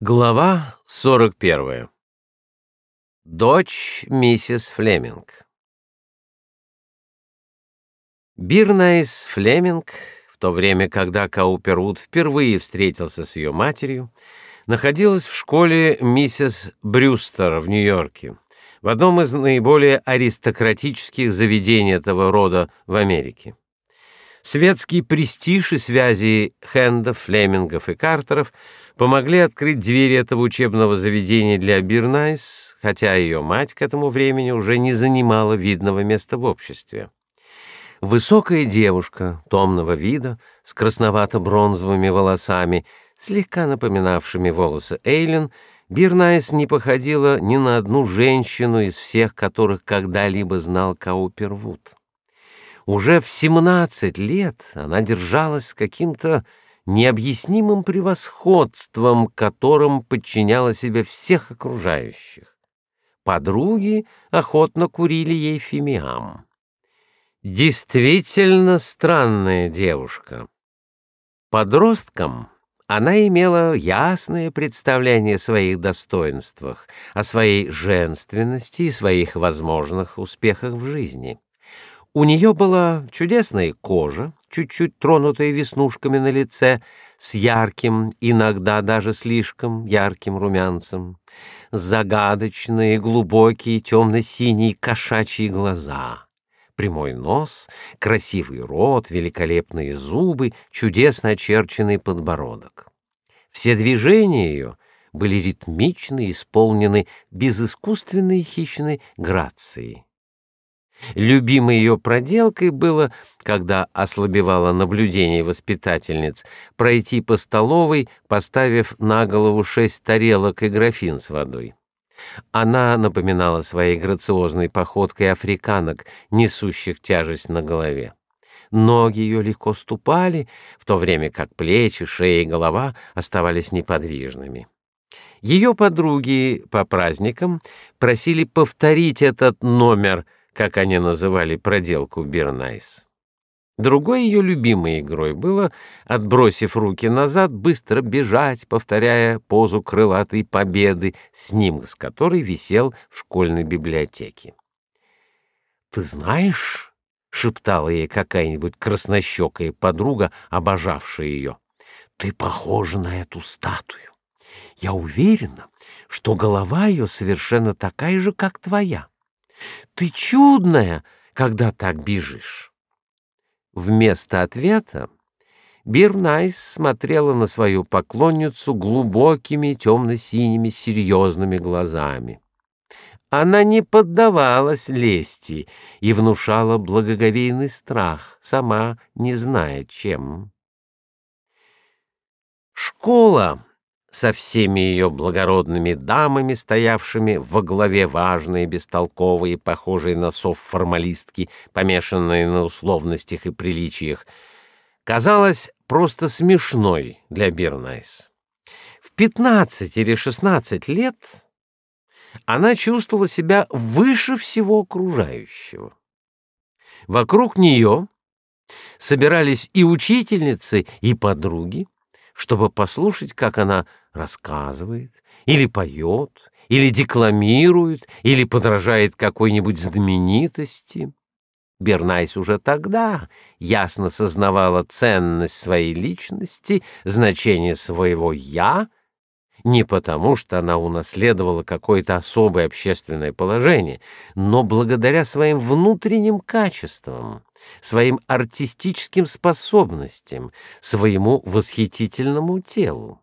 Глава 41. Дочь миссис Флеминг. Беренайс Флеминг, в то время, когда Каупервуд впервые встретился с ее матерью, находилась в школе миссис Брюстер в Нью-Йорке, в одном из наиболее аристократических заведений этого рода в Америке. Светский престиж и связи Хендов, Флемингов и Картеров помогли открыть двери этого учебного заведения для Беренайс, хотя ее мать к этому времени уже не занимала видного места в обществе. Высокая девушка, томного вида, с красновато-бронзовыми волосами, слегка напоминавшими волосы Эйлин, Беренайс не походила ни на одну женщину из всех, которых когда-либо знал Каупервуд. Уже в 17 лет она держалась с каким-то необъяснимым превосходством, которым подчиняла себе всех окружающих. Подруги охотно курили ей фимиам. Действительно странная девушка. Подростком она имела ясное представление о своих достоинствах, о своей женственности и своих возможных успехах в жизни. У нее была чудесная кожа, чуть-чуть тронутая веснушками на лице, с ярким, иногда даже слишком ярким румянцем, загадочные, глубокие, темно-синие кошачьи глаза, прямой нос, красивый рот, великолепные зубы, чудесно очерченный подбородок. Все движения ее были ритмичны, исполнены безыскусственной хищной грацией. Любимой ее проделкой было, когда ослабевало наблюдение воспитательниц, пройти по столовой, поставив на голову шесть тарелок и графин с водой. Она напоминала своей грациозной походкой африканок, несущих тяжесть на голове. Ноги ее легко ступали, в то время как плечи, шея и голова оставались неподвижными. Ее подруги по праздникам просили повторить этот номер — как они называли проделку Бирнайс. Другой ее любимой игрой было, отбросив руки назад, быстро бежать, повторяя позу крылатой победы, снимок с которой висел в школьной библиотеке. «Ты знаешь...» — шептала ей какая-нибудь краснощекая подруга, обожавшая ее. «Ты похожа на эту статую. Я уверена, что голова ее совершенно такая же, как твоя. Ты чудная, когда так бежишь. Вместо ответа Бирнайс смотрела на свою поклонницу глубокими темно-синими серьезными глазами. Она не поддавалась лести и внушала благоговейный страх, сама не зная чем. Школа со всеми ее благородными дамами, стоявшими во главе важные, бестолковые, похожие на сов формалистки, помешанные на условностях и приличиях, казалась просто смешной для Бирнайс. В пятнадцать или шестнадцать лет она чувствовала себя выше всего окружающего. Вокруг нее собирались и учительницы, и подруги, чтобы послушать, как она рассказывает, или поет, или декламирует, или подражает какой-нибудь знаменитости. Бернайс уже тогда ясно сознавала ценность своей личности, значение своего «я», не потому, что она унаследовала какое-то особое общественное положение, но благодаря своим внутренним качествам, своим артистическим способностям, своему восхитительному телу.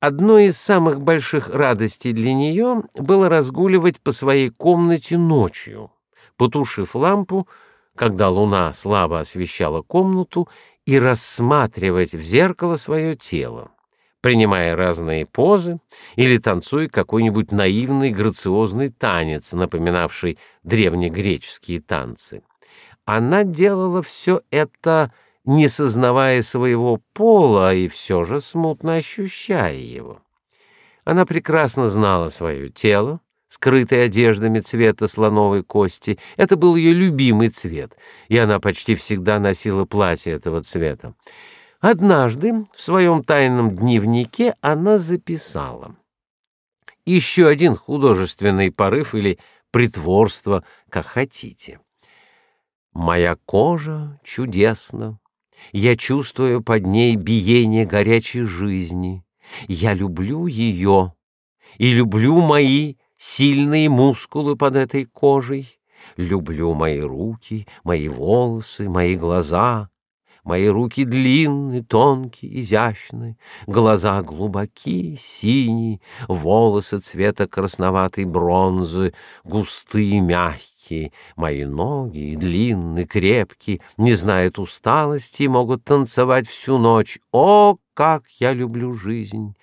Одной из самых больших радостей для нее было разгуливать по своей комнате ночью, потушив лампу, когда луна слабо освещала комнату, и рассматривать в зеркало свое тело, принимая разные позы или танцуя какой-нибудь наивный грациозный танец, напоминавший древнегреческие танцы. Она делала все это не сознавая своего пола и все же смутно ощущая его. Она прекрасно знала свое тело, скрытое одеждами цвета слоновой кости. Это был ее любимый цвет, и она почти всегда носила платье этого цвета. Однажды в своем тайном дневнике она записала еще один художественный порыв или притворство, как хотите. Моя кожа чудесна, я чувствую под ней биение горячей жизни. Я люблю ее и люблю мои сильные мускулы под этой кожей. Люблю мои руки, мои волосы, мои глаза. Мои руки длинные, тонкие, изящные, глаза глубокие, синие, волосы цвета красноватой бронзы, густые, мягкие. Мои ноги длинные, крепкие, не знают усталости и могут танцевать всю ночь. О, как я люблю жизнь!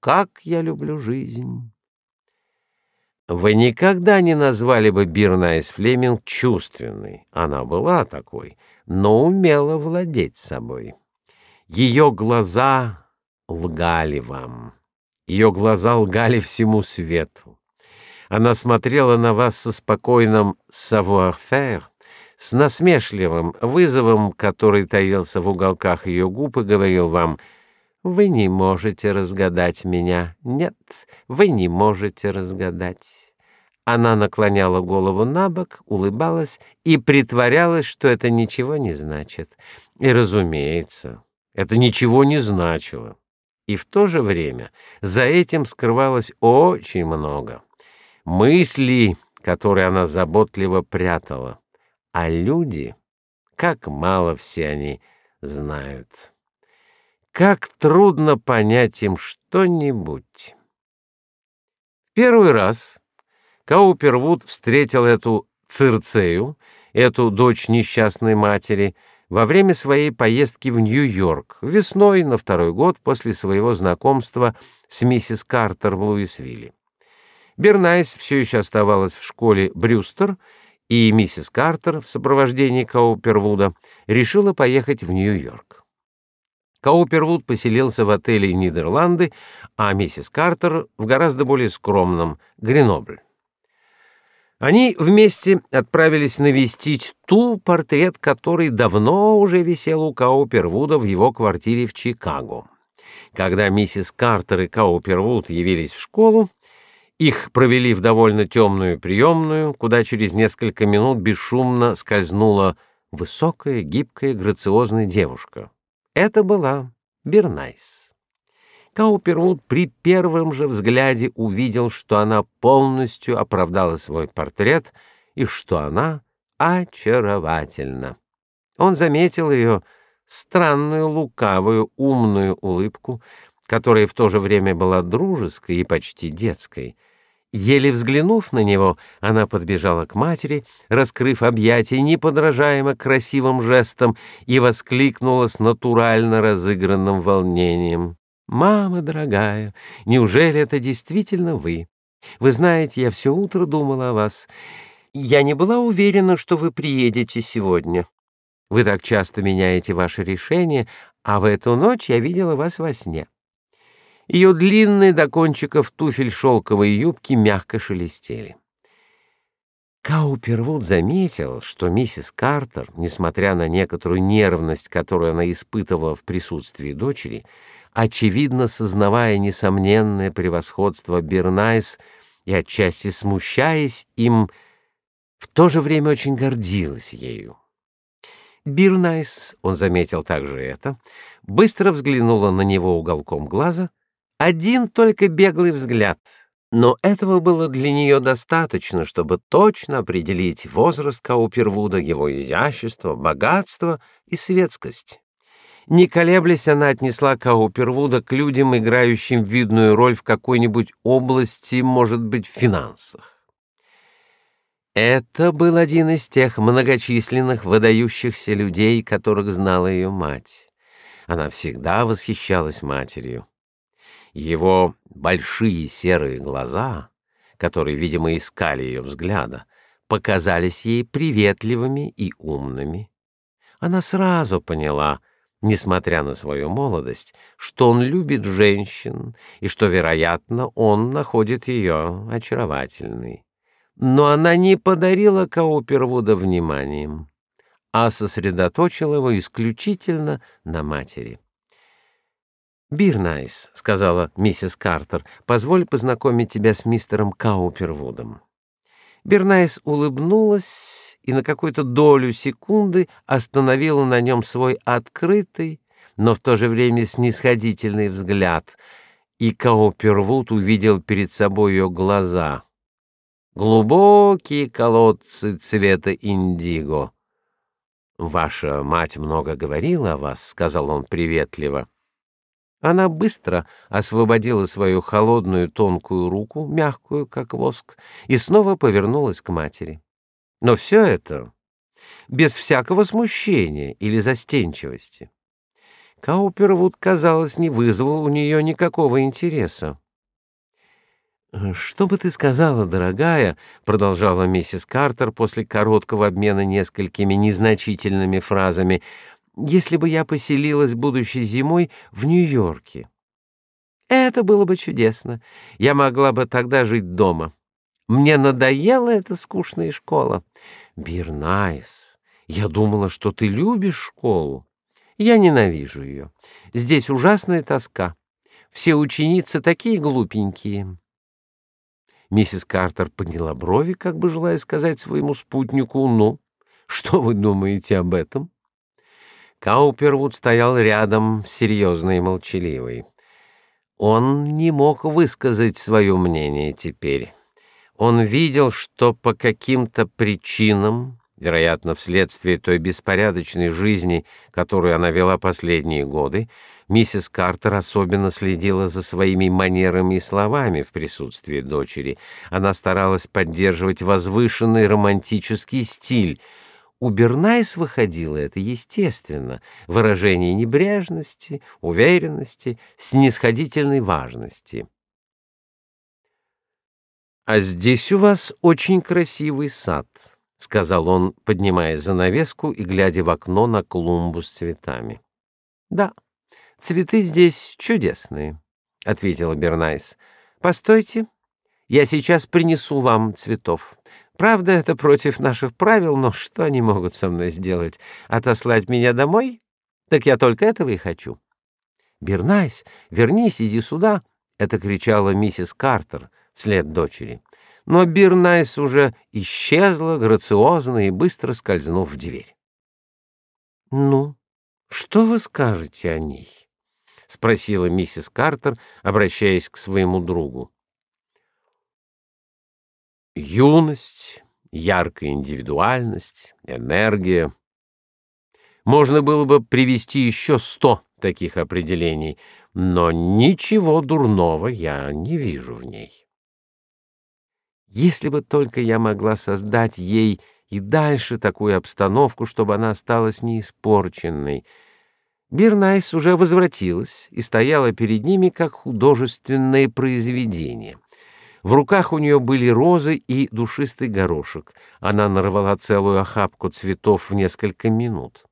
Как я люблю жизнь! Вы никогда не назвали бы Бирнайс Флеминг чувственной. Она была такой, но умела владеть собой. Ее глаза лгали вам. Ее глаза лгали всему свету. Она смотрела на вас со спокойным savoir-faire, с насмешливым вызовом, который таился в уголках ее губ и говорил вам: "Вы не можете разгадать меня. Нет, вы не можете разгадать". Она наклоняла голову набок, улыбалась и притворялась, что это ничего не значит. И, разумеется, это ничего не значило. И в то же время за этим скрывалось очень много. Мысли, которые она заботливо прятала. А люди, как мало все они знают. Как трудно понять им что-нибудь. Первый раз Каупервуд встретил эту Цирцею, эту дочь несчастной матери, во время своей поездки в Нью-Йорк, весной на второй год после своего знакомства с миссис Картер в Луисвилле. Бернайс все еще оставалась в школе Брюстер, и миссис Картер в сопровождении Каупервуда решила поехать в Нью-Йорк. Каупервуд поселился в отеле Нидерланды, а миссис Картер в гораздо более скромном Гренобль. Они вместе отправились навестить ту, портрет который давно уже висел у Каупервуда в его квартире в Чикаго. Когда миссис Картер и Каупервуд явились в школу, их провели в довольно темную приемную, куда через несколько минут бесшумно скользнула высокая, гибкая, грациозная девушка. Это была Бернайс. Каупервуд при первом же взгляде увидел, что она полностью оправдала свой портрет и что она очаровательна. Он заметил ее странную, лукавую, умную улыбку, которая в то же время была дружеской и почти детской. Еле взглянув на него, она подбежала к матери, раскрыв объятия неподражаемо красивым жестом и воскликнула с натурально разыгранным волнением: Мама дорогая, неужели это действительно вы? Вы знаете, я все утро думала о вас. Я не была уверена, что вы приедете сегодня. Вы так часто меняете ваши решения, а в эту ночь я видела вас во сне. Ее длинные до кончиков туфель шелковые юбки мягко шелестели. Каупервуд заметил, что миссис Картер, несмотря на некоторую нервность, которую она испытывала в присутствии дочери, очевидно сознавая несомненное превосходство Бернайс и отчасти смущаясь им, в то же время очень гордилась ею. Бернайс, он заметил также это, быстро взглянула на него уголком глаза, один только беглый взгляд, но этого было для нее достаточно, чтобы точно определить возраст Каупервуда, его изящество, богатство и светскость. Не колеблясь, она отнесла Каупервуда к людям, играющим видную роль в какой-нибудь области, может быть, в финансах. Это был один из тех многочисленных выдающихся людей, которых знала ее мать. Она всегда восхищалась матерью. Его большие серые глаза, которые, видимо, искали ее взгляда, показались ей приветливыми и умными. Она сразу поняла — несмотря на свою молодость, что он любит женщин и что, вероятно, он находит ее очаровательной. Но она не подарила Каупервуда вниманием, а сосредоточила его исключительно на матери. Бернайс, сказала миссис Картер, позволь познакомить тебя с мистером Каупервудом. Бернайс улыбнулась и на какую-то долю секунды остановила на нем свой открытый, но в то же время снисходительный взгляд, и Каупервуд увидел перед собой ее глаза. Глубокие колодцы цвета индиго. Ваша мать много говорила о вас, сказал он приветливо. Она быстро освободила свою холодную тонкую руку, мягкую как воск, и снова повернулась к матери. Но все это без всякого смущения или застенчивости. Каупервуд, казалось, не вызвал у нее никакого интереса. Что бы ты сказала, дорогая, продолжала миссис Картер после короткого обмена несколькими незначительными фразами если бы я поселилась будущей зимой в Нью-Йорке. Это было бы чудесно. Я могла бы тогда жить дома. Мне надоела эта скучная школа. Бирнайс, я думала, что ты любишь школу. Я ненавижу ее. Здесь ужасная тоска. Все ученицы такие глупенькие. Миссис Картер подняла брови, как бы желая сказать своему спутнику: "Ну, что вы думаете об этом?" Каупервуд стоял рядом, серьезный и молчаливый. Он не мог высказать свое мнение теперь. Он видел, что по каким-то причинам, вероятно, вследствие той беспорядочной жизни, которую она вела последние годы, миссис Картер особенно следила за своими манерами и словами в присутствии дочери. Она старалась поддерживать возвышенный романтический стиль, у Бернайс выходило это естественно, выражение небрежности, уверенности, снисходительной важности. А здесь у вас очень красивый сад, сказал он, поднимая занавеску и глядя в окно на клумбу с цветами. Да, цветы здесь чудесные, ответила Бернайс. Постойте, я сейчас принесу вам цветов. Правда, это против наших правил, но что они могут со мной сделать? Отослать меня домой? Так я только этого и хочу. Бернайс, вернись, иди сюда, это кричала миссис Картер вслед дочери. Но Бернайс уже исчезла грациозно и быстро скользнув в дверь. Ну, что вы скажете о ней? спросила миссис Картер, обращаясь к своему другу. Юность, яркая индивидуальность, энергия. Можно было бы привести еще сто таких определений, но ничего дурного я не вижу в ней. Если бы только я могла создать ей и дальше такую обстановку, чтобы она осталась неиспорченной. Бирнайс уже возвратилась и стояла перед ними как художественное произведение. В руках у нее были розы и душистый горошек. Она нарвала целую охапку цветов в несколько минут.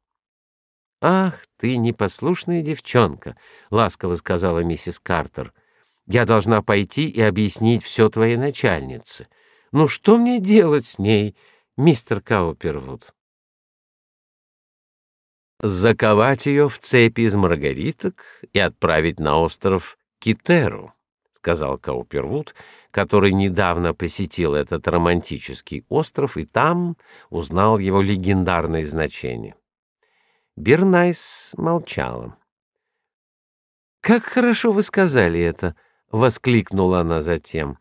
Ах, ты непослушная девчонка, ласково сказала миссис Картер. Я должна пойти и объяснить все твоей начальнице. Ну что мне делать с ней, мистер Каупервуд? Заковать ее в цепи из маргариток и отправить на остров Китеру, сказал Каупервуд который недавно посетил этот романтический остров и там узнал его легендарное значение. Бернайс молчала. Как хорошо вы сказали это, воскликнула она затем.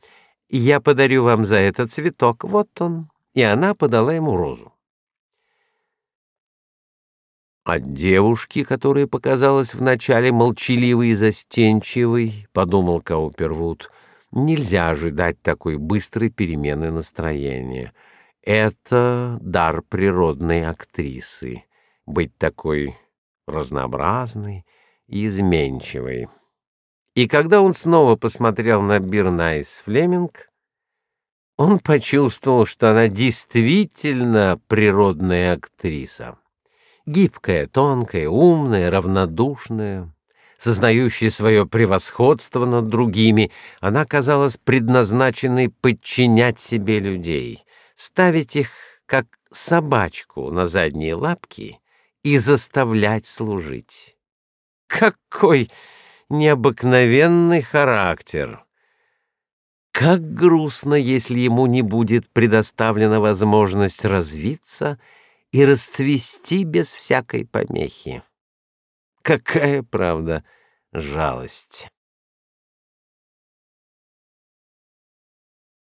Я подарю вам за это цветок. Вот он. И она подала ему розу. От девушки, которая показалась вначале молчаливой и застенчивой, подумал Каупервуд, Нельзя ожидать такой быстрой перемены настроения. Это дар природной актрисы быть такой разнообразной и изменчивой. И когда он снова посмотрел на Бирнайс Флеминг, он почувствовал, что она действительно природная актриса. Гибкая, тонкая, умная, равнодушная сознающая свое превосходство над другими, она казалась предназначенной подчинять себе людей, ставить их как собачку на задние лапки и заставлять служить. Какой необыкновенный характер. Как грустно, если ему не будет предоставлена возможность развиться и расцвести без всякой помехи. Какая, правда, жалость!